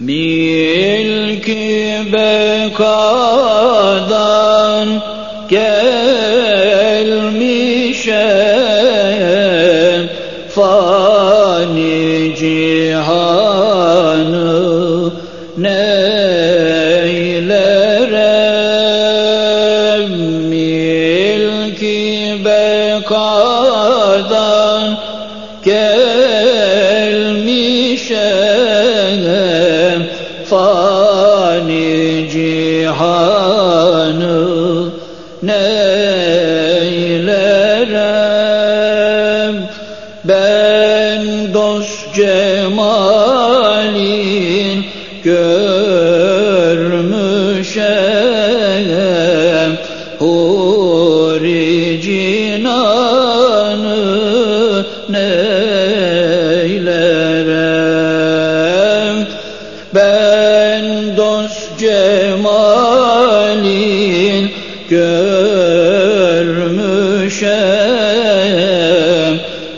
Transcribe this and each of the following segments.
Milki bekadan gelmişem fani cihanı neylerem? Milki bekadan gelmişem fani cihanı neylerem? Ben dost cemalin görmüşem. Huri cinanı neylerem? Ben dost cemalin görmüşem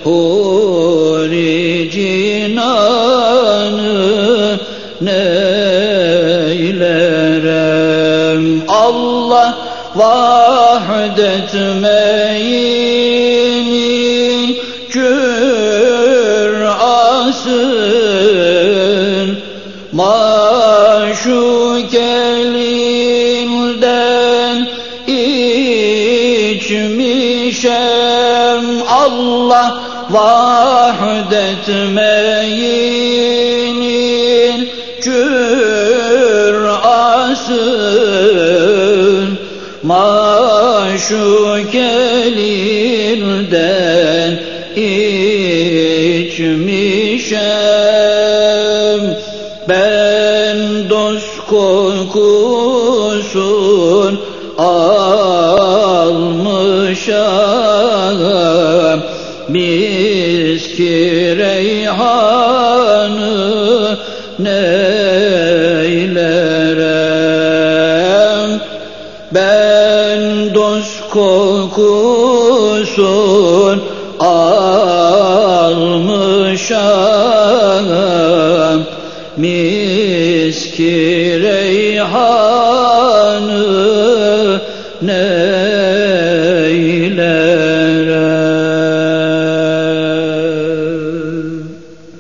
huri cinanı neylerem? Allah vahdet meyinin cürasın maşuk elinden içmişem. Allah vahdet meyinin cürasın maşuk elinden içmişem ben dost kokusun almışam miski reyhanı neylerem? Ben dost kokusun almışam miski reyhanı ne